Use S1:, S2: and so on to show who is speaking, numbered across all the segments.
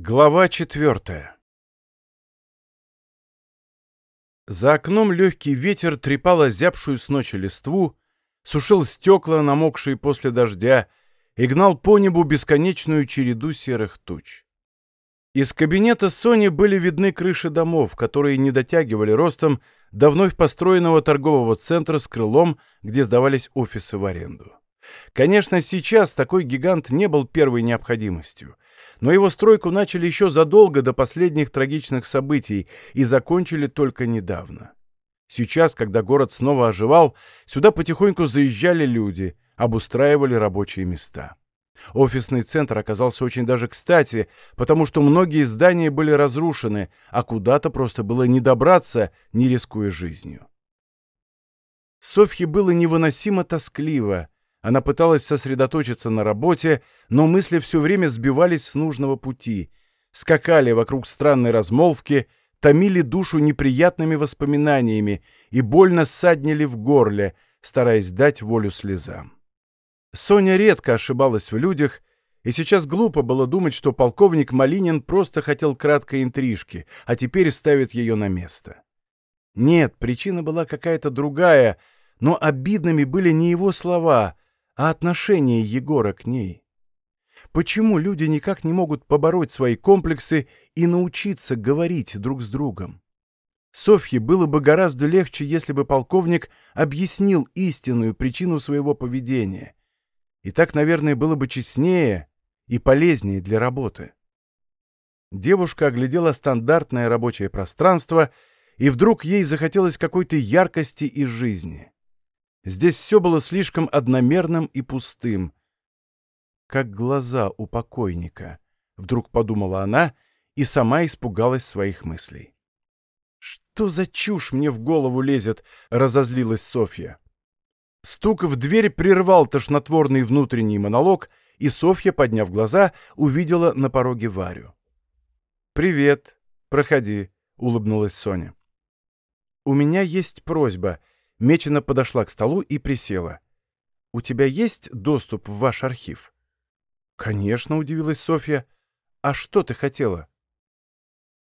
S1: Глава четвертая За окном легкий ветер трепал озябшую с ночи листву, сушил стекла, намокшие после дождя, и гнал по небу бесконечную череду серых туч. Из кабинета Сони были видны крыши домов, которые не дотягивали ростом до вновь построенного торгового центра с крылом, где сдавались офисы в аренду. Конечно, сейчас такой гигант не был первой необходимостью — но его стройку начали еще задолго до последних трагичных событий и закончили только недавно. Сейчас, когда город снова оживал, сюда потихоньку заезжали люди, обустраивали рабочие места. Офисный центр оказался очень даже кстати, потому что многие здания были разрушены, а куда-то просто было не добраться, не рискуя жизнью. Софье было невыносимо тоскливо, она пыталась сосредоточиться на работе, но мысли все время сбивались с нужного пути, скакали вокруг странной размолвки, томили душу неприятными воспоминаниями и больно ссаднили в горле, стараясь дать волю слезам. Соня редко ошибалась в людях, и сейчас глупо было думать, что полковник Малинин просто хотел краткой интрижки, а теперь ставит ее на место. Нет, причина была какая-то другая, но обидными были не его слова, а отношение Егора к ней. Почему люди никак не могут побороть свои комплексы и научиться говорить друг с другом? Софье было бы гораздо легче, если бы полковник объяснил истинную причину своего поведения. И так, наверное, было бы честнее и полезнее для работы. Девушка оглядела стандартное рабочее пространство, и вдруг ей захотелось какой-то яркости и жизни. Здесь все было слишком одномерным и пустым. Как глаза у покойника, вдруг подумала она и сама испугалась своих мыслей. «Что за чушь мне в голову лезет?» — разозлилась Софья. Стук в дверь прервал тошнотворный внутренний монолог, и Софья, подняв глаза, увидела на пороге Варю. «Привет, проходи», — улыбнулась Соня. «У меня есть просьба», Мечина подошла к столу и присела. «У тебя есть доступ в ваш архив?» «Конечно», — удивилась Софья. «А что ты хотела?»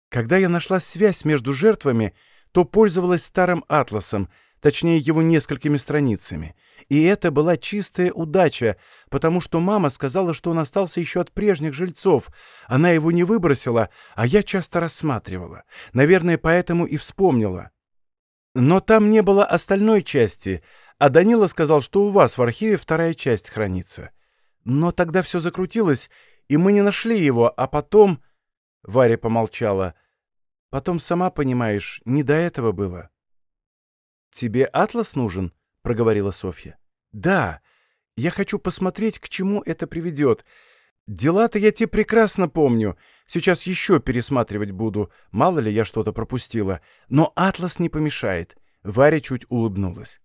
S1: «Когда я нашла связь между жертвами, то пользовалась старым атласом, точнее его несколькими страницами. И это была чистая удача, потому что мама сказала, что он остался еще от прежних жильцов. Она его не выбросила, а я часто рассматривала. Наверное, поэтому и вспомнила. Но там не было остальной части, а Данила сказал, что у вас в архиве вторая часть хранится. Но тогда все закрутилось, и мы не нашли его, а потом...» Варя помолчала. «Потом, сама понимаешь, не до этого было». «Тебе атлас нужен?» — проговорила Софья. «Да. Я хочу посмотреть, к чему это приведет. Дела-то я те прекрасно помню. Сейчас еще пересматривать буду. Мало ли я что-то пропустила. Но атлас не помешает. Варя чуть улыбнулась.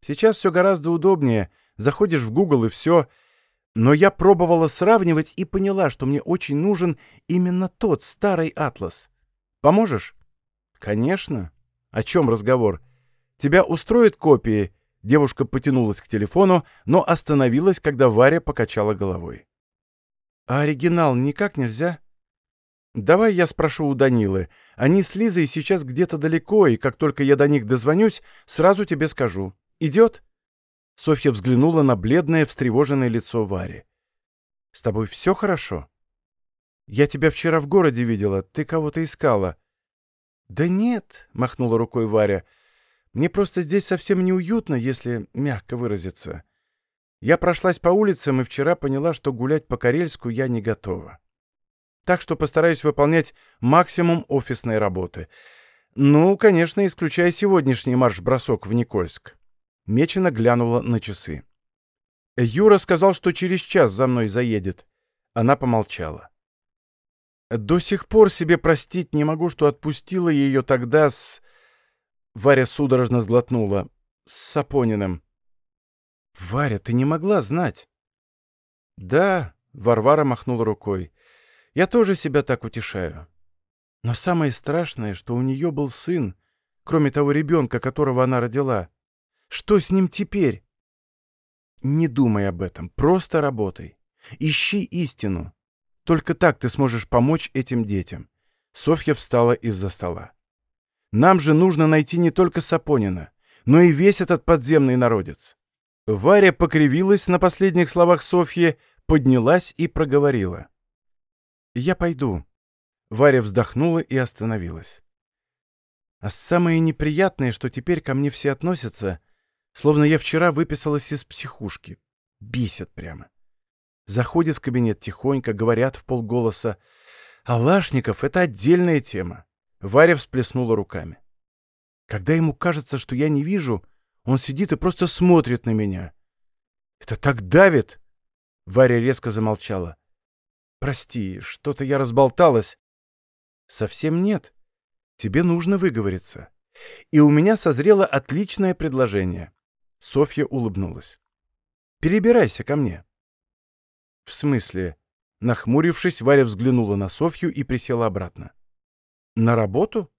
S1: Сейчас все гораздо удобнее. Заходишь в Google и все. Но я пробовала сравнивать и поняла, что мне очень нужен именно тот старый атлас. Поможешь? Конечно. О чем разговор? Тебя устроит копии? Девушка потянулась к телефону, но остановилась, когда Варя покачала головой. А оригинал никак нельзя? Давай я спрошу у Данилы. Они с Лизой сейчас где-то далеко, и как только я до них дозвонюсь, сразу тебе скажу. Идет? Софья взглянула на бледное, встревоженное лицо Вари. «С тобой все хорошо?» «Я тебя вчера в городе видела. Ты кого-то искала». «Да нет», — махнула рукой Варя. «Мне просто здесь совсем неуютно, если мягко выразиться. Я прошлась по улицам и вчера поняла, что гулять по Карельску я не готова. Так что постараюсь выполнять максимум офисной работы. Ну, конечно, исключая сегодняшний марш-бросок в Никольск. Мечина глянула на часы. Юра сказал, что через час за мной заедет. Она помолчала. До сих пор себе простить не могу, что отпустила ее тогда с... Варя судорожно сглотнула. С Сапониным. «Варя, ты не могла знать». «Да», — Варвара махнула рукой, — «я тоже себя так утешаю. Но самое страшное, что у нее был сын, кроме того ребенка, которого она родила. Что с ним теперь?» «Не думай об этом, просто работай. Ищи истину. Только так ты сможешь помочь этим детям. Софья встала из-за стола. Нам же нужно найти не только Сапонина, но и весь этот подземный народец. Варя покривилась на последних словах Софьи, поднялась и проговорила. «Я пойду». Варя вздохнула и остановилась. А самое неприятное, что теперь ко мне все относятся, словно я вчера выписалась из психушки. Бесят прямо. Заходят в кабинет тихонько, говорят в полголоса. А Лашников — это отдельная тема. Варя всплеснула руками. Когда ему кажется, что я не вижу, он сидит и просто смотрит на меня. Это так давит! Варя резко замолчала. Прости, что-то я разболталась. Совсем нет. Тебе нужно выговориться. И у меня созрело отличное предложение. Софья улыбнулась. Перебирайся ко мне. В смысле? Нахмурившись, Варя взглянула на Софью и присела обратно. На работу?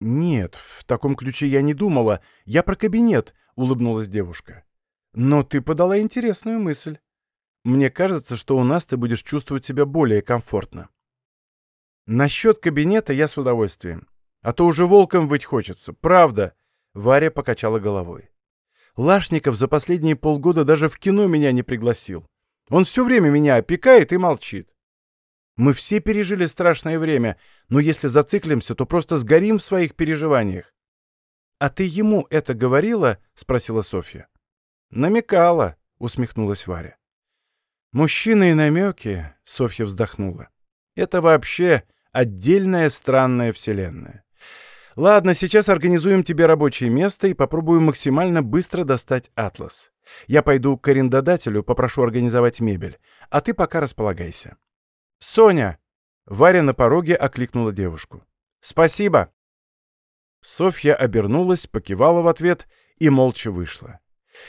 S1: Нет, в таком ключе я не думала. Я про кабинет, улыбнулась девушка. Но ты подала интересную мысль. Мне кажется, что у нас ты будешь чувствовать себя более комфортно. Насчет кабинета я с удовольствием. А то уже волком выть хочется. Правда. Варя покачала головой. Лашников за последние полгода даже в кино меня не пригласил. Он все время меня опекает и молчит. Мы все пережили страшное время, но если зациклимся, то просто сгорим в своих переживаниях. — А ты ему это говорила? — спросила Софья. — Намекала, — усмехнулась Варя. — Мужчины и намеки, — Софья вздохнула. — Это вообще Отдельная странная вселенная. Ладно, сейчас организуем тебе рабочее место и попробуем максимально быстро достать атлас. Я пойду к арендодателю, попрошу организовать мебель, а ты пока располагайся. Соня! Варя на пороге окликнула девушку. Спасибо! Софья обернулась, покивала в ответ и молча вышла.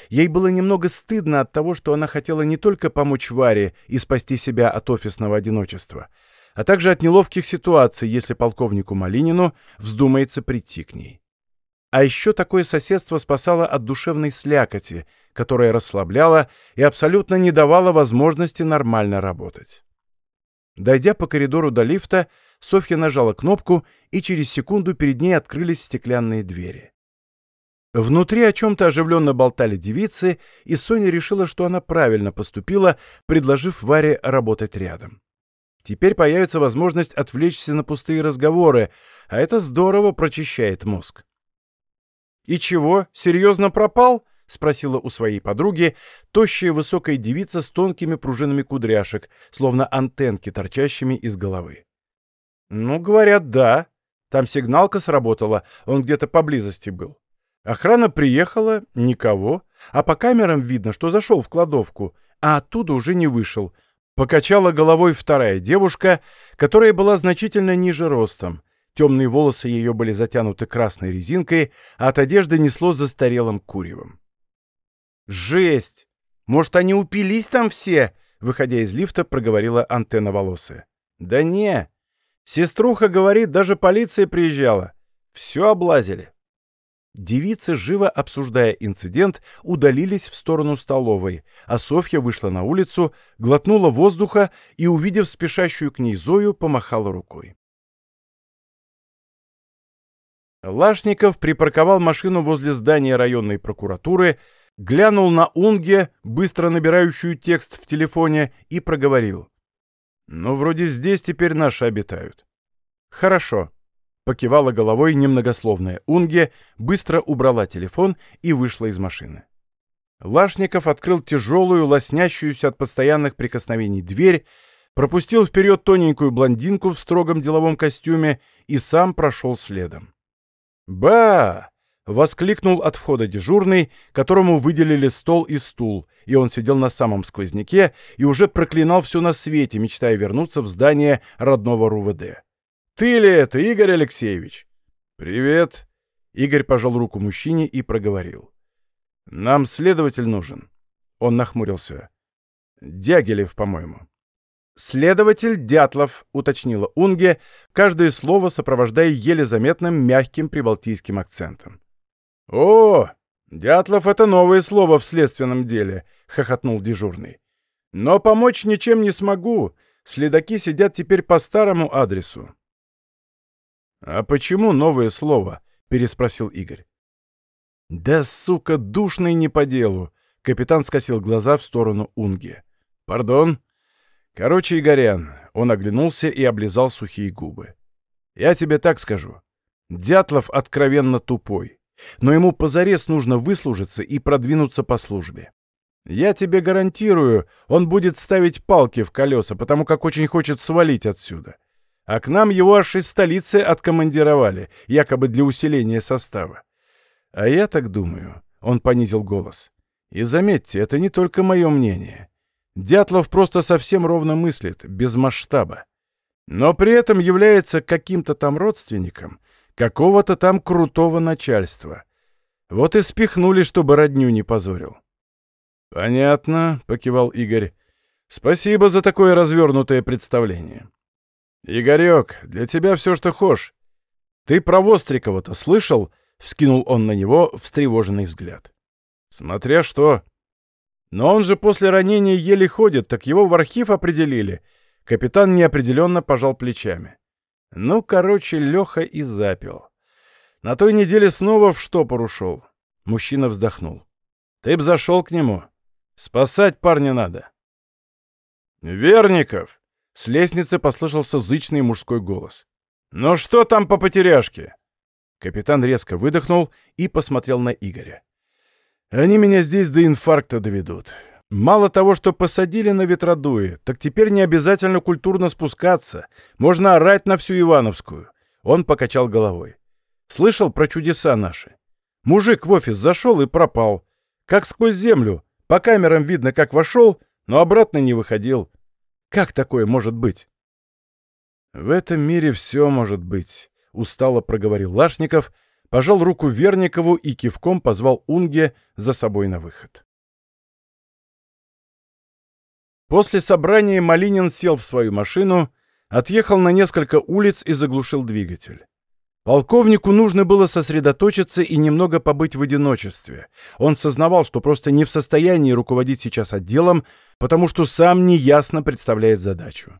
S1: Ей было немного стыдно от того, что она хотела не только помочь Варе и спасти себя от офисного одиночества, а также от неловких ситуаций, если полковнику Малинину вздумается прийти к ней. А еще такое соседство спасало от душевной слякоти, которая расслабляла и абсолютно не давала возможности нормально работать. Дойдя по коридору до лифта, Софья нажала кнопку, и через секунду перед ней открылись стеклянные двери. Внутри о чем-то оживленно болтали девицы, и Соня решила, что она правильно поступила, предложив Варе работать рядом. Теперь появится возможность отвлечься на пустые разговоры, а это здорово прочищает мозг. «И чего, серьезно пропал?» — спросила у своей подруги тощая высокая девица с тонкими пружинами кудряшек, словно антенки, торчащими из головы. «Ну, говорят, да. Там сигналка сработала, он где-то поблизости был. Охрана приехала, никого, а по камерам видно, что зашел в кладовку, а оттуда уже не вышел, Покачала головой вторая девушка, которая была значительно ниже ростом. Темные волосы ее были затянуты красной резинкой, а от одежды несло застарелым куревом. «Жесть! Может, они упились там все?» Выходя из лифта, проговорила антенна волосы. «Да не! Сеструха говорит, даже полиция приезжала. Все облазили». Девицы, живо обсуждая инцидент, удалились в сторону столовой, а Софья вышла на улицу, глотнула воздуха и, увидев спешащую к ней Зою, помахала рукой. Лашников припарковал машину возле здания районной прокуратуры, глянул на Унге, быстро набирающую текст в телефоне, и проговорил. «Ну, вроде здесь теперь наши обитают». «Хорошо», Покивала головой немногословная Унге, быстро убрала телефон и вышла из машины. Лашников открыл тяжелую, лоснящуюся от постоянных прикосновений дверь, пропустил вперед тоненькую блондинку в строгом деловом костюме и сам прошел следом. «Ба!» — воскликнул от входа дежурный, которому выделили стол и стул, и он сидел на самом сквозняке и уже проклинал все на свете, мечтая вернуться в здание родного РУВД. «Ты ли это, Игорь Алексеевич?» «Привет!» Игорь пожал руку мужчине и проговорил. «Нам следователь нужен». Он нахмурился. «Дягилев, по-моему». «Следователь Дятлов», — уточнила Унге, каждое слово сопровождая еле заметным мягким прибалтийским акцентом. «О, Дятлов — это новое слово в следственном деле», — хохотнул дежурный. «Но помочь ничем не смогу. Следаки сидят теперь по старому адресу. «А почему новое слово?» — переспросил Игорь. «Да, сука, душный не по делу!» — капитан скосил глаза в сторону Унги. «Пардон?» «Короче, Игорян...» — он оглянулся и облизал сухие губы. «Я тебе так скажу. Дятлов откровенно тупой, но ему позарез нужно выслужиться и продвинуться по службе. Я тебе гарантирую, он будет ставить палки в колеса, потому как очень хочет свалить отсюда. А к нам его аж из столицы откомандировали, якобы для усиления состава. А я так думаю, — он понизил голос. И заметьте, это не только мое мнение. Дятлов просто совсем ровно мыслит, без масштаба. Но при этом является каким-то там родственником, какого-то там крутого начальства. Вот и спихнули, чтобы родню не позорил. «Понятно», — покивал Игорь. «Спасибо за такое развернутое представление». «Игорек, для тебя все, что хошь. Ты про Вострикова-то слышал?» — вскинул он на него встревоженный взгляд. «Смотря что. Но он же после ранения еле ходит, так его в архив определили». Капитан неопределенно пожал плечами. Ну, короче, Леха и запил. На той неделе снова в штопор ушел. Мужчина вздохнул. Ты б зашел к нему. Спасать парня надо. «Верников!» — с лестницы послышался зычный мужской голос. «Ну что там по потеряшке?» Капитан резко выдохнул и посмотрел на Игоря. «Они меня здесь до инфаркта доведут. Мало того, что посадили на ветродуе, так теперь не обязательно культурно спускаться. Можно орать на всю Ивановскую». Он покачал головой. «Слышал про чудеса наши? Мужик в офис зашел и пропал. Как сквозь землю. По камерам видно, как вошел, но обратно не выходил. Как такое может быть? В этом мире все может быть, устало проговорил Лашников, пожал руку Верникову и кивком позвал Унге за собой на выход. После собрания Малинин сел в свою машину, отъехал на несколько улиц и заглушил двигатель. Полковнику нужно было сосредоточиться и немного побыть в одиночестве. Он сознавал, что просто не в состоянии руководить сейчас отделом, потому что сам неясно представляет задачу.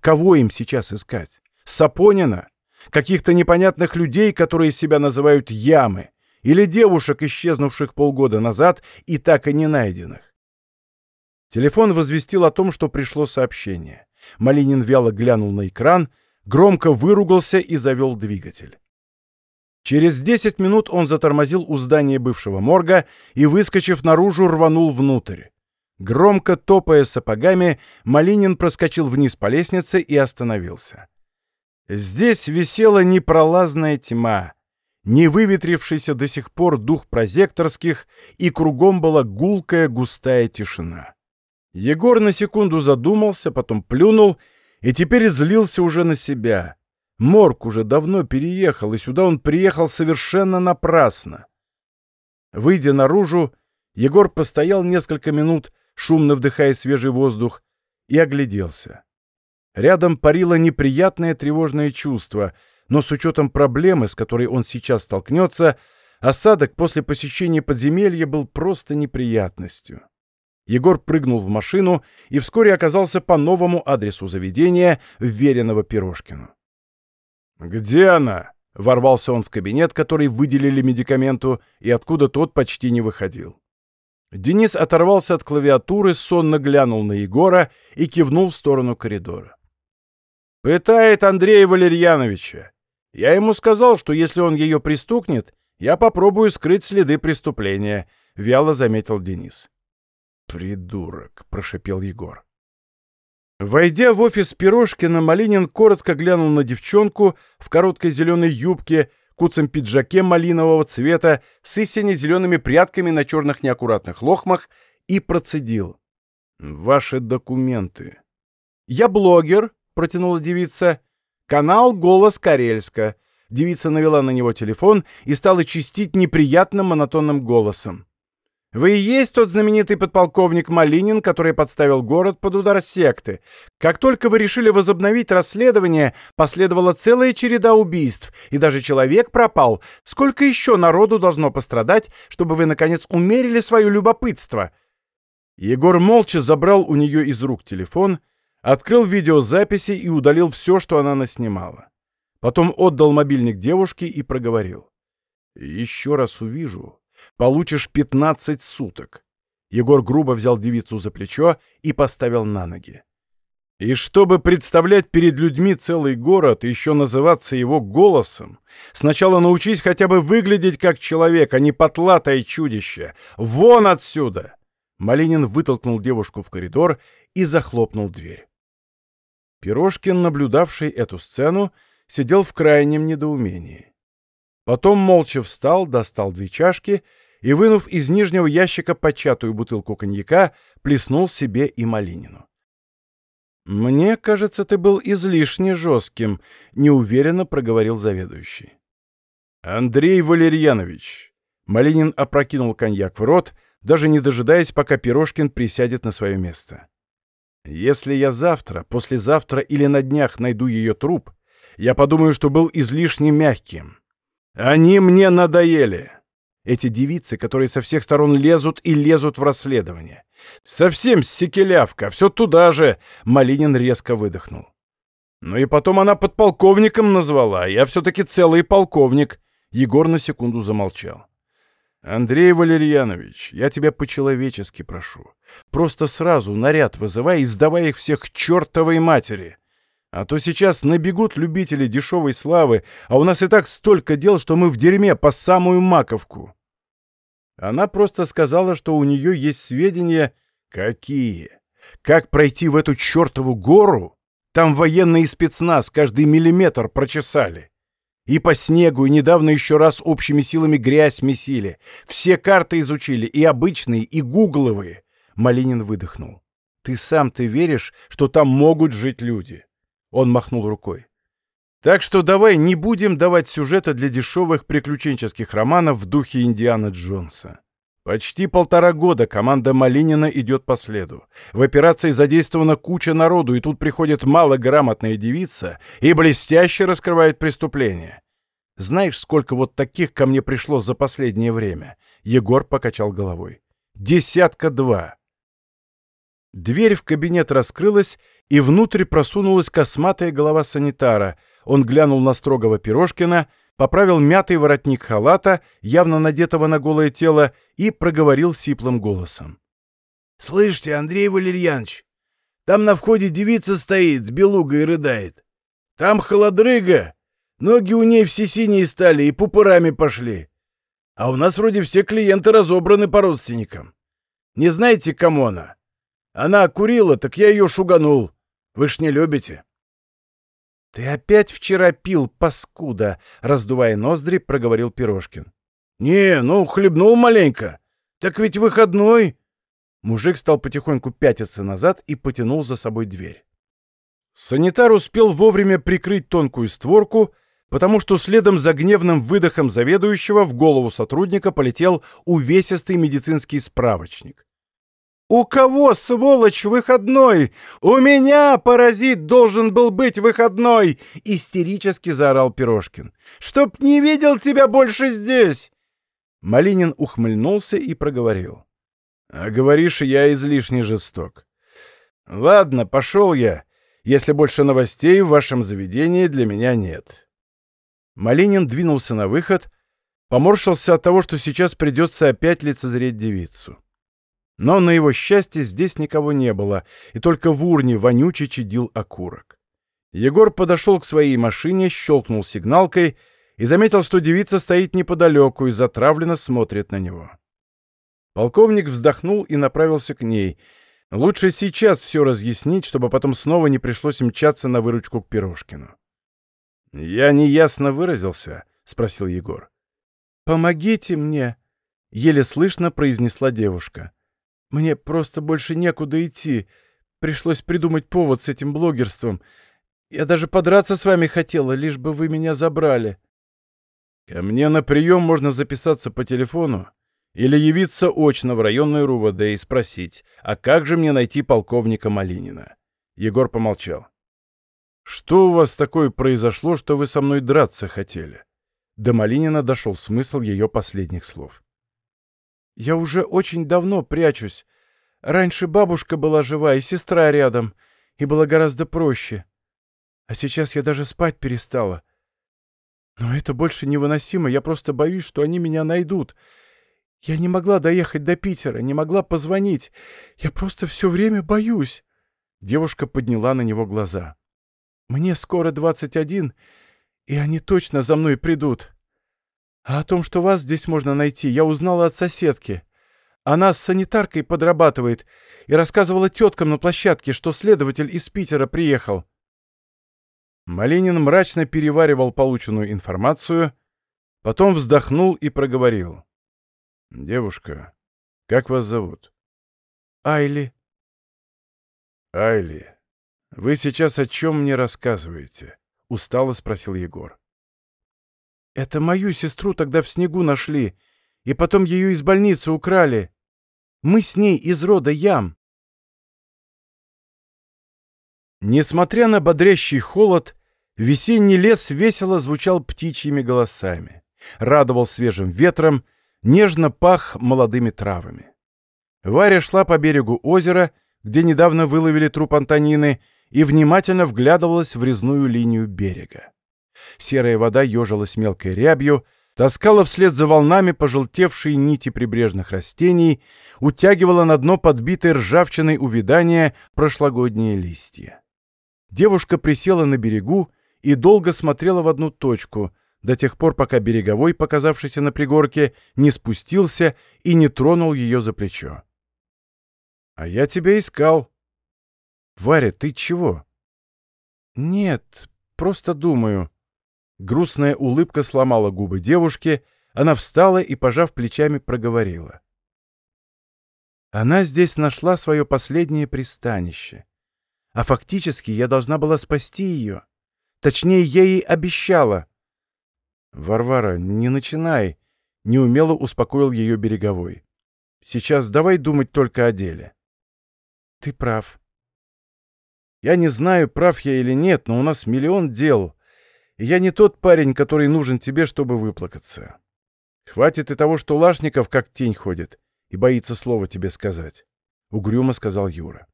S1: Кого им сейчас искать? Сапонина? Каких-то непонятных людей, которые себя называют ямы? Или девушек, исчезнувших полгода назад и так и не найденных? Телефон возвестил о том, что пришло сообщение. Малинин вяло глянул на экран, громко выругался и завел двигатель. Через 10 минут он затормозил у здания бывшего морга и, выскочив наружу, рванул внутрь. Громко топая сапогами, Малинин проскочил вниз по лестнице и остановился. Здесь висела непролазная тьма, не выветрившийся до сих пор дух прозекторских, и кругом была гулкая густая тишина. Егор на секунду задумался, потом плюнул и теперь злился уже на себя — Морг уже давно переехал, и сюда он приехал совершенно напрасно. Выйдя наружу, Егор постоял несколько минут, шумно вдыхая свежий воздух, и огляделся. Рядом парило неприятное тревожное чувство, но с учетом проблемы, с которой он сейчас столкнется, осадок после посещения подземелья был просто неприятностью. Егор прыгнул в машину и вскоре оказался по новому адресу заведения, вверенного Пирожкину. «Где она?» — ворвался он в кабинет, который выделили медикаменту, и откуда тот почти не выходил. Денис оторвался от клавиатуры, сонно глянул на Егора и кивнул в сторону коридора. «Пытает Андрея Валерьяновича. Я ему сказал, что если он ее пристукнет, я попробую скрыть следы преступления», — вяло заметил Денис. «Придурок», — прошепел Егор. Войдя в офис Пирожкина, Малинин коротко глянул на девчонку в короткой зеленой юбке, куцем пиджаке малинового цвета с истине зелеными прядками на черных неаккуратных лохмах и процедил. «Ваши документы». «Я блогер», — протянула девица. «Канал «Голос Карельска». Девица навела на него телефон и стала чистить неприятным монотонным голосом. Вы и есть тот знаменитый подполковник Малинин, который подставил город под удар секты. Как только вы решили возобновить расследование, последовала целая череда убийств, и даже человек пропал. Сколько еще народу должно пострадать, чтобы вы, наконец, умерили свое любопытство?» Егор молча забрал у нее из рук телефон, Открыл видеозаписи и удалил все, что она наснимала. Потом отдал мобильник девушке и проговорил. «Еще раз увижу. Получишь 15 суток». Егор грубо взял девицу за плечо и поставил на ноги. И чтобы представлять перед людьми целый город и еще называться его голосом, сначала научись хотя бы выглядеть как человек, а не потлатое чудище. Вон отсюда!» Малинин вытолкнул девушку в коридор и захлопнул дверь. Пирожкин, наблюдавший эту сцену, сидел в крайнем недоумении. Потом молча встал, достал две чашки и, вынув из нижнего ящика початую бутылку коньяка, плеснул себе и Малинину. «Мне кажется, ты был излишне жестким», — неуверенно проговорил заведующий. «Андрей Валерьянович!» Малинин опрокинул коньяк в рот, даже не дожидаясь, пока Пирожкин присядет на свое место. «Если я завтра, послезавтра или на днях найду ее труп, я подумаю, что был излишне мягким. Они мне надоели. Эти девицы, которые со всех сторон лезут и лезут в расследование. Совсем секелявка, все туда же, Малинин резко выдохнул. Ну и потом она подполковником назвала, я все-таки целый полковник. Егор на секунду замолчал. Андрей Валерьянович, я тебя по-человечески прошу. Просто сразу наряд вызывай и сдавай их всех к чертовой матери. А то сейчас набегут любители дешевой славы, а у нас и так столько дел, что мы в дерьме по самую маковку. Она просто сказала, что у нее есть сведения... Какие? Как пройти в эту чертову гору? Там военные спецназ каждый миллиметр прочесали. И по снегу, и недавно еще раз общими силами грязь месили. Все карты изучили, и обычные, и гугловые. Малинин выдохнул. Ты сам ты веришь, что там могут жить люди? Он махнул рукой. Так что давай не будем давать сюжета для дешевых приключенческих романов в духе Индиана Джонса. Почти полтора года команда Малинина идет по следу. В операции задействована куча народу, и тут приходит малограмотная девица и блестяще раскрывает преступление. Знаешь, сколько вот таких ко мне пришло за последнее время? Егор покачал головой. Десятка два. Дверь в кабинет раскрылась, и внутрь просунулась косматая голова санитара — он глянул на строгого Пирожкина, поправил мятый воротник халата, явно надетого на голое тело, и проговорил сиплым голосом. — Слышите, Андрей Валерьянович, там на входе девица стоит, белуга и рыдает. Там холодрыга, ноги у ней все синие стали и пупырами пошли. А у нас вроде все клиенты разобраны по родственникам. Не знаете, кому она? Она курила, так я ее шуганул. Вы ж не любите. «Ты опять вчера пил, паскуда!» — раздувая ноздри, проговорил Пирожкин. «Не, ну, хлебнул маленько. Так ведь выходной!» Мужик стал потихоньку пятиться назад и потянул за собой дверь. Санитар успел вовремя прикрыть тонкую створку, потому что следом за гневным выдохом заведующего в голову сотрудника полетел увесистый медицинский справочник. «У кого, сволочь, выходной? У меня, паразит, должен был быть выходной!» — истерически заорал Пирожкин. «Чтоб не видел тебя больше здесь!» Малинин ухмыльнулся и проговорил. «А говоришь, я излишне жесток. Ладно, пошел я, если больше новостей в вашем заведении для меня нет». Малинин двинулся на выход, поморщился от того, что сейчас придется опять лицезреть девицу. Но на его счастье здесь никого не было, и только в урне вонюче чадил окурок. Егор подошел к своей машине, щелкнул сигналкой и заметил, что девица стоит неподалеку и затравленно смотрит на него. Полковник вздохнул и направился к ней. Лучше сейчас все разъяснить, чтобы потом снова не пришлось мчаться на выручку к Пирожкину. «Я неясно выразился?» — спросил Егор. «Помогите мне!» — еле слышно произнесла девушка. Мне просто больше некуда идти. Пришлось придумать повод с этим блогерством. Я даже подраться с вами хотела, лишь бы вы меня забрали. Ко мне на прием можно записаться по телефону или явиться очно в районную РУВД и спросить, а как же мне найти полковника Малинина? Егор помолчал. Что у вас такое произошло, что вы со мной драться хотели? До Малинина дошел смысл ее последних слов. Я уже очень давно прячусь. Раньше бабушка была жива и сестра рядом.
S2: и было гораздо проще. А сейчас я даже спать перестала. Но это больше невыносимо, я просто боюсь, что они меня найдут. Я не могла доехать до Питера, не могла позвонить. Я просто все время боюсь. Девушка подняла на него глаза. Мне скоро двадцать один, и они точно за мной придут. А о том, что вас здесь можно найти, я узнала от соседки. Она с санитаркой подрабатывает и рассказывала теткам на площадке, что следователь из Питера приехал.
S1: Малинин мрачно переваривал полученную информацию, потом вздохнул и проговорил. «Девушка, как вас зовут?»
S2: «Айли».
S1: «Айли, вы сейчас о чем мне рассказываете?» — устало спросил Егор.
S2: «Это мою сестру тогда в снегу нашли, и потом ее из больницы украли. Мы с ней из рода Ям».
S1: Несмотря на бодрящий холод, весенний лес весело звучал птичьими голосами, радовал свежим ветром, нежно пах молодыми травами. Варя шла по берегу озера, где недавно выловили труп Антонины, и внимательно вглядывалась в резную линию берега. Серая вода ежилась мелкой рябью, таскала вслед за волнами пожелтевшие нити прибрежных растений, утягивала на дно подбитые ржавчиной увядания прошлогодние листья. Девушка присела на берегу и долго смотрела в одну точку, до тех пор, пока береговой, показавшийся на пригорке, не спустился и не тронул ее за плечо. «А я тебя искал». «Варя, ты чего?»
S2: «Нет, просто думаю».
S1: Грустная улыбка сломала губы девушки, она встала и, пожав плечами, проговорила.
S2: Она здесь нашла свое последнее пристанище. А фактически я должна была спасти ее. Точнее, я ей обещала.
S1: «Варвара, не начинай!» — неумело успокоил ее береговой. «Сейчас давай думать только о деле».
S2: «Ты прав».
S1: «Я не знаю, прав я или нет, но у нас миллион дел, я не тот парень, который нужен тебе, чтобы выплакаться. Хватит и того, что Лашников как тень ходит и боится слова тебе сказать», — угрюмо сказал Юра.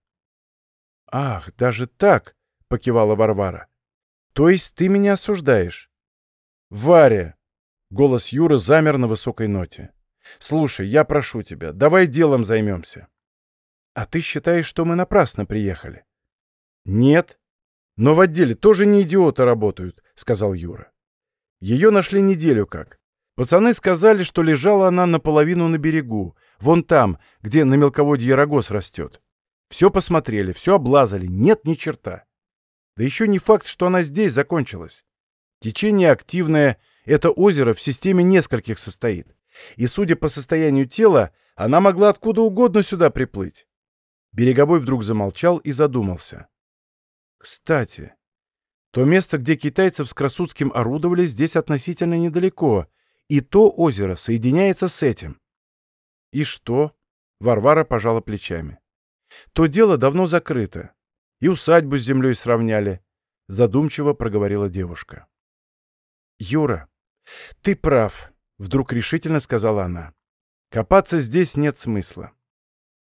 S2: «Ах, даже так!» — покивала Варвара. «То есть ты меня осуждаешь?»
S1: «Варя!» — голос Юры замер на высокой ноте. «Слушай, я прошу тебя, давай делом займемся».
S2: «А ты считаешь, что мы напрасно приехали?»
S1: «Нет. Но в отделе тоже не идиоты работают», — сказал Юра. «Ее нашли неделю как. Пацаны сказали, что лежала она наполовину на берегу, вон там, где на мелководье рогоз растет. Все посмотрели, все облазали, нет ни черта. Да еще не факт, что она здесь закончилась. Течение активное, это озеро в системе нескольких состоит. И, судя по состоянию тела, она могла откуда угодно сюда приплыть. Береговой вдруг замолчал и задумался. Кстати, то место, где китайцев с Красудским орудовали, здесь относительно недалеко, и то озеро соединяется с этим. И что? Варвара пожала плечами. То дело давно закрыто. И усадьбу с землей сравняли, задумчиво проговорила девушка. «Юра, ты прав», — вдруг решительно сказала она. «Копаться здесь нет смысла.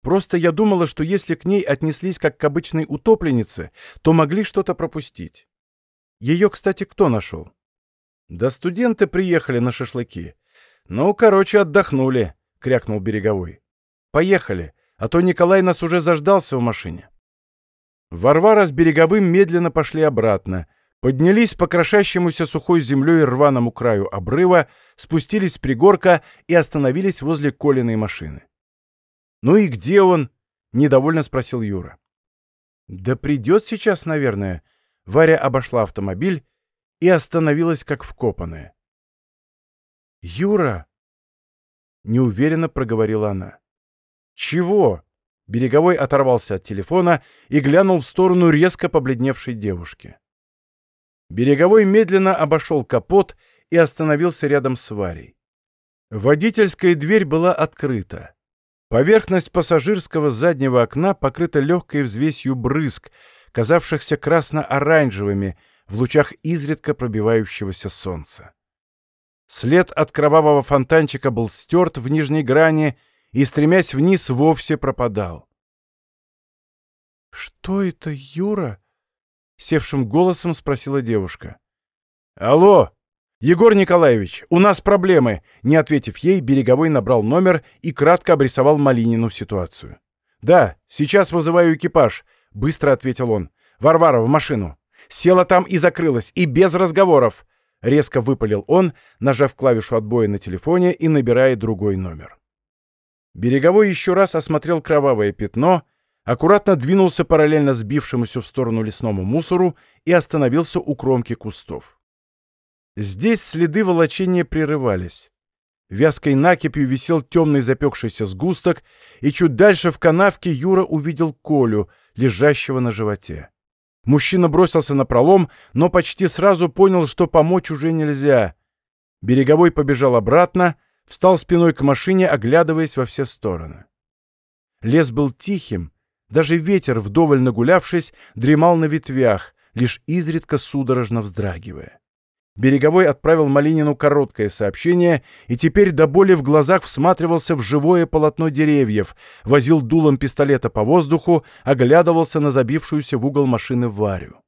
S1: Просто я думала, что если к ней отнеслись как к обычной утопленнице, то могли что-то пропустить. Ее, кстати, кто нашел?» «Да студенты приехали на шашлыки. Ну, короче, отдохнули», — крякнул Береговой. «Поехали, а то Николай нас уже заждался в машине». Варвара с Береговым медленно пошли обратно — поднялись по крошащемуся сухой землей рваному краю обрыва, спустились с пригорка и остановились возле Колиной машины. «Ну и где он?» — недовольно спросил Юра. «Да придет сейчас, наверное». Варя обошла автомобиль и остановилась как вкопанная. «Юра!» — неуверенно проговорила она. «Чего?» Береговой оторвался от телефона и глянул в сторону резко побледневшей девушки. Береговой медленно обошел капот и остановился рядом с Варей. Водительская дверь была открыта. Поверхность пассажирского заднего окна покрыта легкой взвесью брызг, казавшихся красно-оранжевыми в лучах изредка пробивающегося солнца. След от кровавого фонтанчика был стерт в нижней грани и, стремясь вниз, вовсе пропадал.
S2: «Что это, Юра?» — севшим голосом спросила девушка.
S1: «Алло! Егор Николаевич, у нас проблемы!» Не ответив ей, Береговой набрал номер и кратко обрисовал Малинину ситуацию. «Да, сейчас вызываю экипаж», — быстро ответил он. «Варвара, в машину!» Села там и закрылась, и без разговоров!» Резко выпалил он, нажав клавишу отбоя на телефоне и набирая другой номер. Береговой еще раз осмотрел кровавое пятно, аккуратно двинулся параллельно сбившемуся в сторону лесному мусору и остановился у кромки кустов. Здесь следы волочения прерывались. Вязкой накипью висел темный запекшийся сгусток, и чуть дальше в канавке Юра увидел Колю, лежащего на животе. Мужчина бросился на пролом, но почти сразу понял, что помочь уже нельзя. Береговой побежал обратно, встал спиной к машине, оглядываясь во все стороны. Лес был тихим, даже ветер, вдоволь нагулявшись, дремал на ветвях, лишь изредка судорожно вздрагивая. Береговой отправил Малинину короткое сообщение и теперь до боли в глазах всматривался в живое полотно деревьев, возил дулом пистолета по воздуху, оглядывался на забившуюся в угол машины Варю.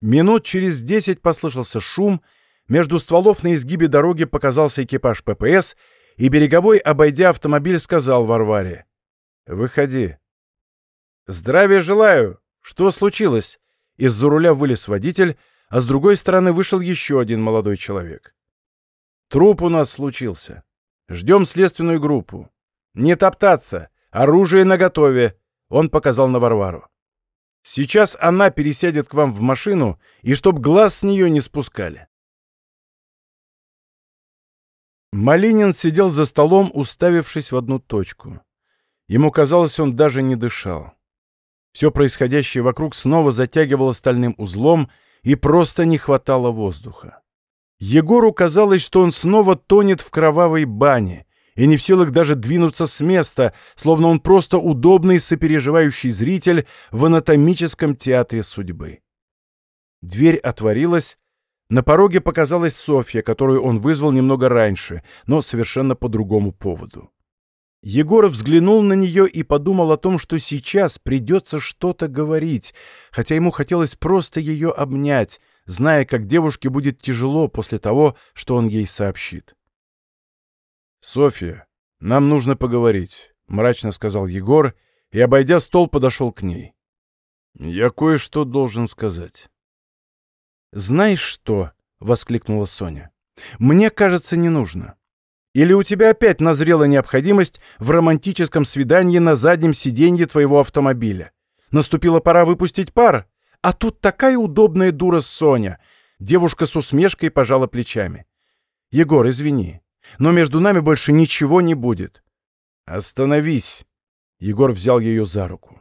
S1: Минут через десять послышался шум, между стволов на изгибе дороги показался экипаж ППС, и Береговой, обойдя автомобиль, сказал Варваре «Выходи». «Здравия желаю! Что случилось?» Из-за руля вылез водитель, а с другой стороны вышел еще один молодой человек. Труп у нас случился. Ждем следственную группу. Не топтаться. Оружие наготове. Он показал на Варвару. Сейчас она пересядет к вам в машину, и чтоб глаз с нее не спускали. Малинин сидел за столом, уставившись в одну точку. Ему казалось, он даже не дышал. Все происходящее вокруг снова затягивало стальным узлом, и просто не хватало воздуха. Егору казалось, что он снова тонет в кровавой бане и не в силах даже двинуться с места, словно он просто удобный сопереживающий зритель в анатомическом театре судьбы. Дверь отворилась, на пороге показалась Софья, которую он вызвал немного раньше, но совершенно по другому поводу. Егоров взглянул на нее и подумал о том, что сейчас придется что-то говорить, хотя ему хотелось просто ее обнять, зная, как девушке будет тяжело после того, что он ей сообщит. «Софья, нам нужно поговорить», — мрачно сказал Егор и, обойдя стол, подошел к ней. «Я кое-что должен сказать». «Знаешь что?» — воскликнула Соня. «Мне кажется, не нужно. Или у тебя опять назрела необходимость в романтическом свидании на заднем сиденье твоего автомобиля? Наступила пора выпустить пар? А тут такая удобная дура Соня!» Девушка с усмешкой пожала плечами. «Егор, извини, но между нами больше ничего не будет». «Остановись!» Егор взял ее за руку.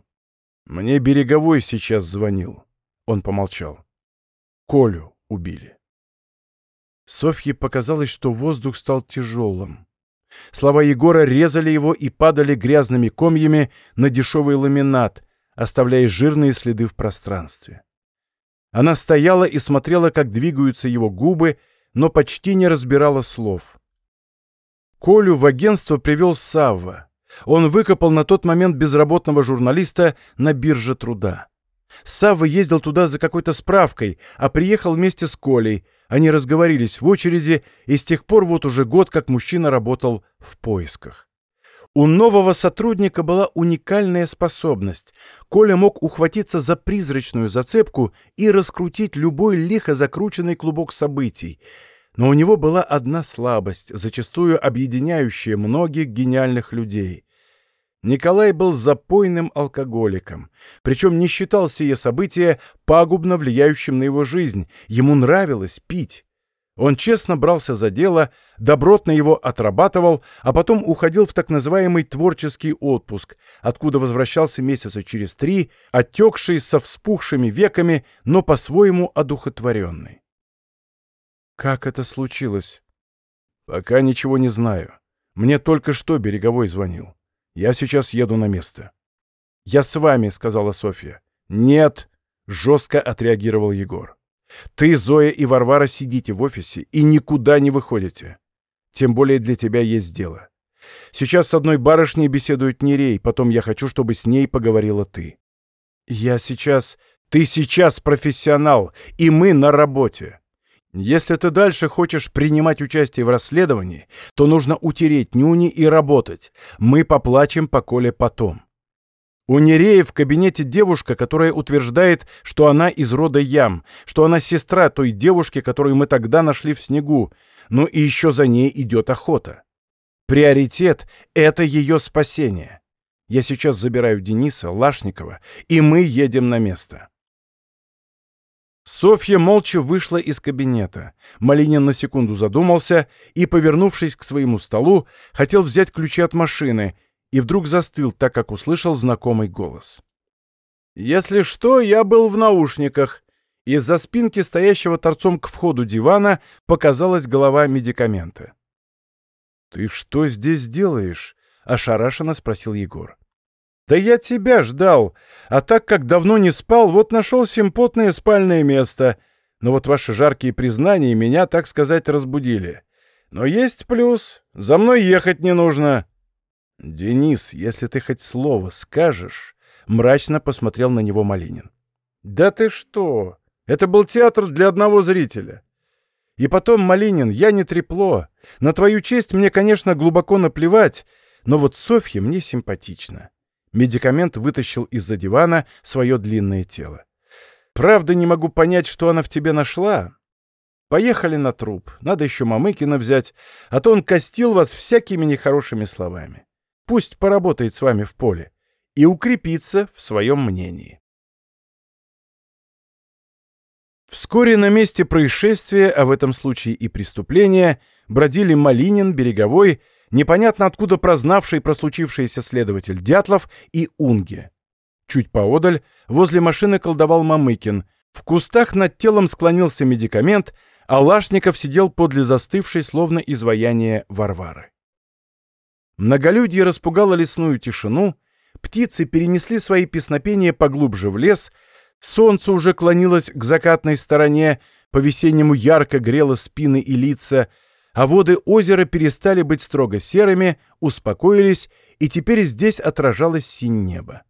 S1: «Мне Береговой сейчас звонил». Он помолчал. «Колю убили». Софье показалось, что воздух стал тяжелым. Слова Егора резали его и падали грязными комьями на дешевый ламинат, оставляя жирные следы в пространстве. Она стояла и смотрела, как двигаются его губы, но почти не разбирала слов. Колю в агентство привел Савва. Он выкопал на тот момент безработного журналиста на бирже труда. Савва ездил туда за какой-то справкой, а приехал вместе с Колей. Они разговорились в очереди, и с тех пор вот уже год, как мужчина работал в поисках. У нового сотрудника была уникальная способность. Коля мог ухватиться за призрачную зацепку и раскрутить любой лихо закрученный клубок событий. Но у него была одна слабость, зачастую объединяющая многих гениальных людей. Николай был запойным алкоголиком, причем не считал сие событие пагубно влияющим на его жизнь, ему нравилось пить. Он честно брался за дело, добротно его отрабатывал, а потом уходил в так называемый творческий отпуск, откуда возвращался месяца через три, отекший со вспухшими веками, но по-своему одухотворенный. Как это случилось? Пока ничего не знаю. Мне только что Береговой звонил. Я сейчас еду на место». «Я с вами», — сказала Софья. «Нет», — жестко отреагировал Егор. «Ты, Зоя и Варвара сидите в офисе и никуда не выходите. Тем более для тебя есть дело. Сейчас с одной барышней беседует Нерей, потом я хочу, чтобы с ней поговорила ты. Я сейчас... Ты сейчас профессионал, и мы на работе. Если ты дальше хочешь принимать участие в расследовании, то нужно утереть нюни и работать. Мы поплачем по Коле потом. У Нерея в кабинете девушка, которая утверждает, что она из рода Ям, что она сестра той девушки, которую мы тогда нашли в снегу, ну и еще за ней идет охота. Приоритет — это ее спасение. Я сейчас забираю Дениса, Лашникова, и мы едем на место. Софья молча вышла из кабинета. Малинин на секунду задумался и, повернувшись к своему столу, хотел взять ключи от машины и вдруг застыл, так как услышал знакомый голос. «Если что, я был в наушниках». Из-за спинки стоящего торцом к входу дивана показалась голова медикамента. «Ты что здесь делаешь?» — ошарашенно спросил Егор. «Да я тебя ждал, а так как давно не спал, вот нашел симпотное спальное место. Но вот ваши жаркие признания меня, так сказать, разбудили. Но есть плюс, за мной ехать не нужно». «Денис, если ты хоть слово скажешь...» — мрачно посмотрел на него Малинин. «Да ты что? Это был театр для одного зрителя. И потом, Малинин, я не трепло. На твою честь мне, конечно, глубоко наплевать, но вот Софья мне симпатична. Медикамент вытащил из-за дивана свое длинное тело. «Правда, не могу понять, что она в тебе нашла. Поехали на труп. Надо еще Мамыкина взять, а то он костил вас всякими нехорошими словами. Пусть поработает с вами в поле и укрепится в своем мнении». Вскоре на месте происшествия, а в этом случае и преступления, бродили Малинин, Береговой, непонятно откуда прознавший про случившееся следователь Дятлов и Унге. Чуть поодаль, возле машины колдовал Мамыкин. В кустах над телом склонился медикамент, а Лашников сидел подле застывшей, словно изваяние Варвары. Многолюдье распугало лесную тишину, птицы перенесли свои песнопения поглубже в лес, солнце уже клонилось к закатной стороне, по-весеннему ярко грело спины и лица — а воды озера перестали быть строго серыми, успокоились, и теперь здесь отражалось синь небо.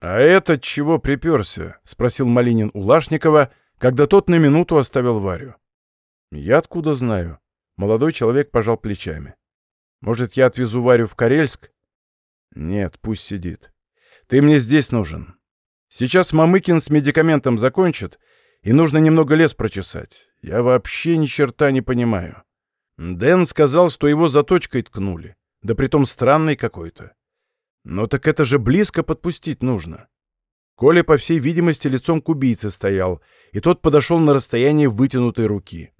S1: «А этот чего приперся?» — спросил Малинин у Лашникова, когда тот на минуту оставил Варю. «Я откуда знаю?» — молодой человек пожал плечами. «Может, я отвезу Варю в Карельск?» «Нет, пусть сидит. Ты мне здесь нужен. Сейчас Мамыкин с медикаментом закончит, и нужно немного лес прочесать. Я вообще ни черта не понимаю. Дэн сказал, что его заточкой ткнули, да притом странный какой-то. Но так это же близко подпустить нужно. Коля, по всей видимости, лицом к убийце стоял, и тот подошел на расстояние вытянутой руки.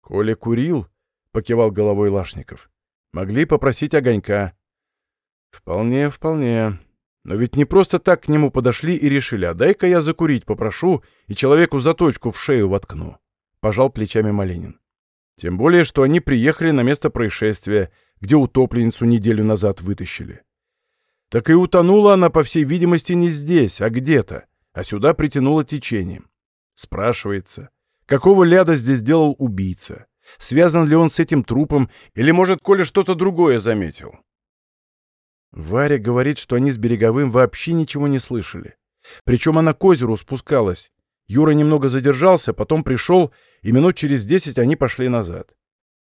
S1: «Коля курил?» — покивал головой Лашников. «Могли попросить огонька». «Вполне, вполне. Но ведь не просто так к нему подошли и решили, а дай-ка я закурить попрошу и человеку заточку в шею воткну. Пожал плечами Малинин. Тем более, что они приехали на место происшествия, где утопленницу неделю назад вытащили. Так и утонула она, по всей видимости, не здесь, а где-то, а сюда притянула течением. Спрашивается, какого ляда здесь делал убийца? Связан ли он с этим трупом, или, может, Коля что-то другое заметил? Варя говорит, что они с Береговым вообще ничего не слышали. Причем она к озеру спускалась. Юра немного задержался, потом пришел, и минут через десять они пошли назад.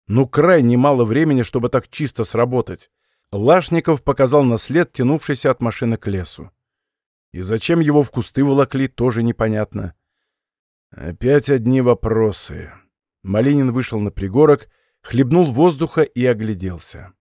S1: Ну, крайне мало времени, чтобы так чисто сработать. Лашников показал на след, тянувшийся от машины к лесу. И зачем его в кусты волокли, тоже непонятно. Опять одни вопросы. Малинин вышел на пригорок, хлебнул воздуха и огляделся.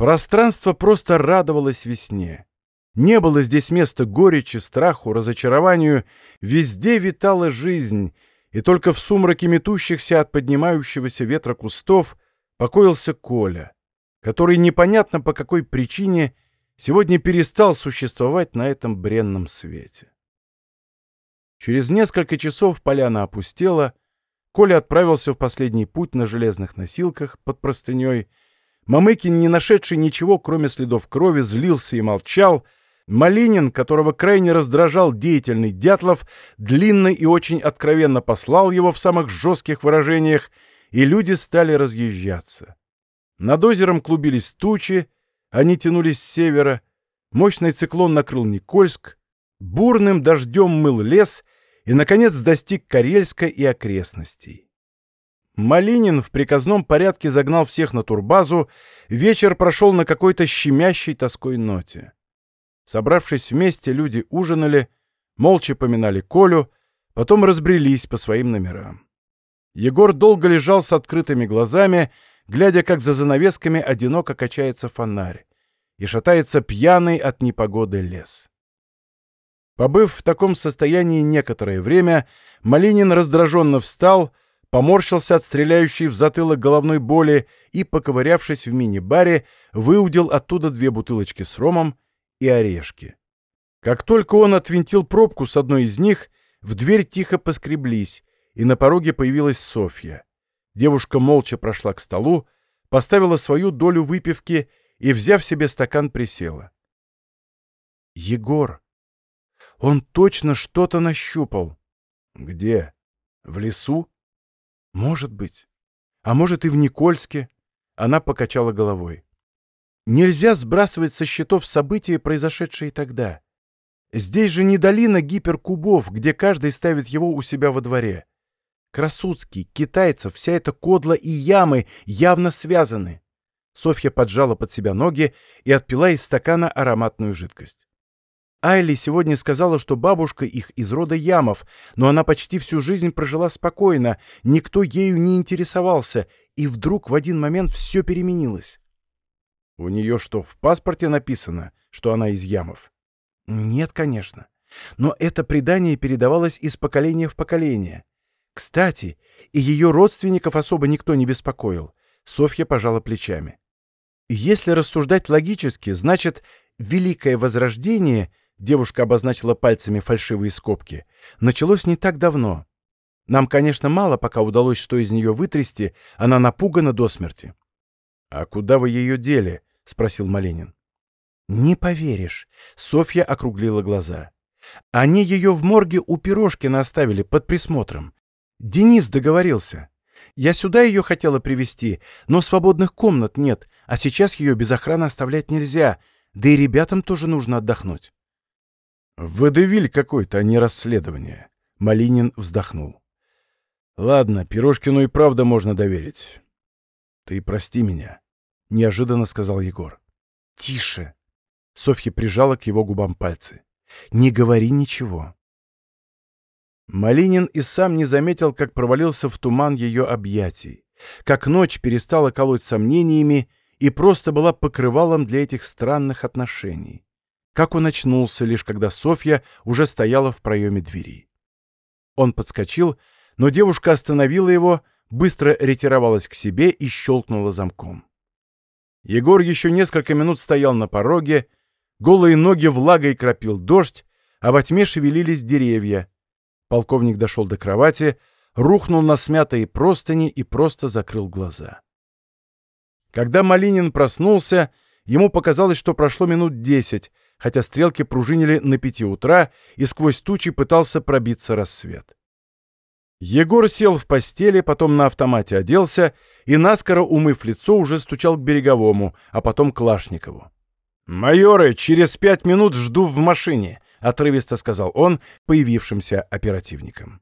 S1: Пространство просто радовалось весне. Не было здесь места горечи, страху, разочарованию. Везде витала жизнь, и только в сумраке метущихся от поднимающегося ветра кустов покоился Коля, который непонятно по какой причине сегодня перестал существовать на этом бренном свете. Через несколько часов поляна опустела, Коля отправился в последний путь на железных носилках под простыней — Мамыкин, не нашедший ничего, кроме следов крови, злился и молчал. Малинин, которого крайне раздражал деятельный Дятлов, длинно и очень откровенно послал его в самых жестких выражениях, и люди стали разъезжаться. Над озером клубились тучи, они тянулись с севера, мощный циклон накрыл Никольск, бурным дождем мыл лес и, наконец, достиг Карельска и окрестностей. Малинин в приказном порядке загнал всех на турбазу, вечер прошел на какой-то щемящей тоской ноте. Собравшись вместе, люди ужинали, молча поминали Колю, потом разбрелись по своим номерам. Егор долго лежал с открытыми глазами, глядя, как за занавесками одиноко качается фонарь и шатается пьяный от непогоды лес. Побыв в таком состоянии некоторое время, Малинин раздраженно встал, поморщился от стреляющей в затылок головной боли и, поковырявшись в мини-баре, выудил оттуда две бутылочки с ромом и орешки. Как только он отвинтил пробку с одной из них, в дверь тихо поскреблись, и на пороге появилась Софья. Девушка молча прошла к столу, поставила свою долю выпивки и, взяв себе стакан, присела. «Егор! Он точно что-то нащупал!» «Где? В лесу?» «Может быть. А может и в Никольске?» Она покачала головой. «Нельзя сбрасывать со счетов события, произошедшие тогда. Здесь же не долина гиперкубов, где каждый ставит его у себя во дворе. Красуцкий, китайцев, вся эта кодла и ямы явно связаны. Софья поджала под себя ноги и отпила из стакана ароматную жидкость. Айли сегодня сказала, что бабушка их из рода ямов, но она почти всю жизнь прожила спокойно, никто ею не интересовался, и вдруг в один момент все переменилось. У нее что, в паспорте написано, что она из ямов? Нет, конечно. Но это предание передавалось из поколения в поколение. Кстати, и ее родственников особо никто не беспокоил. Софья пожала плечами. Если рассуждать логически, значит, Великое Возрождение, девушка обозначила пальцами фальшивые скобки, началось не так давно. Нам, конечно, мало пока удалось что из нее вытрясти, она напугана до смерти. — А куда вы ее дели? — спросил Маленин. — Не поверишь. Софья округлила глаза. Они ее в морге у Пирожкина оставили под присмотром. Денис договорился. Я сюда ее хотела привести, но свободных комнат нет, а сейчас ее без охраны оставлять нельзя, да и ребятам тоже нужно отдохнуть. Выдавиль какой-то, а не расследование. Малинин вздохнул. Ладно, Пирожкину и правда можно доверить. Ты прости меня, неожиданно сказал Егор. Тише. Софья прижала к его губам пальцы. Не говори ничего. Малинин и сам не заметил, как провалился в туман ее объятий, как ночь перестала колоть сомнениями и просто была покрывалом для этих странных отношений. Как он очнулся, лишь когда Софья уже стояла в проеме двери. Он подскочил, но девушка остановила его, быстро ретировалась к себе и щелкнула замком. Егор еще несколько минут стоял на пороге, голые ноги влагой кропил дождь, а во тьме шевелились деревья, Полковник дошел до кровати, рухнул на смятые простыни и просто закрыл глаза. Когда Малинин проснулся, ему показалось, что прошло минут десять, хотя стрелки пружинили на пяти утра, и сквозь тучи пытался пробиться рассвет. Егор сел в постели, потом на автомате оделся и, наскоро умыв лицо, уже стучал к Береговому, а потом к Лашникову. «Майоры, через пять минут жду в машине. — отрывисто сказал он появившимся оперативникам.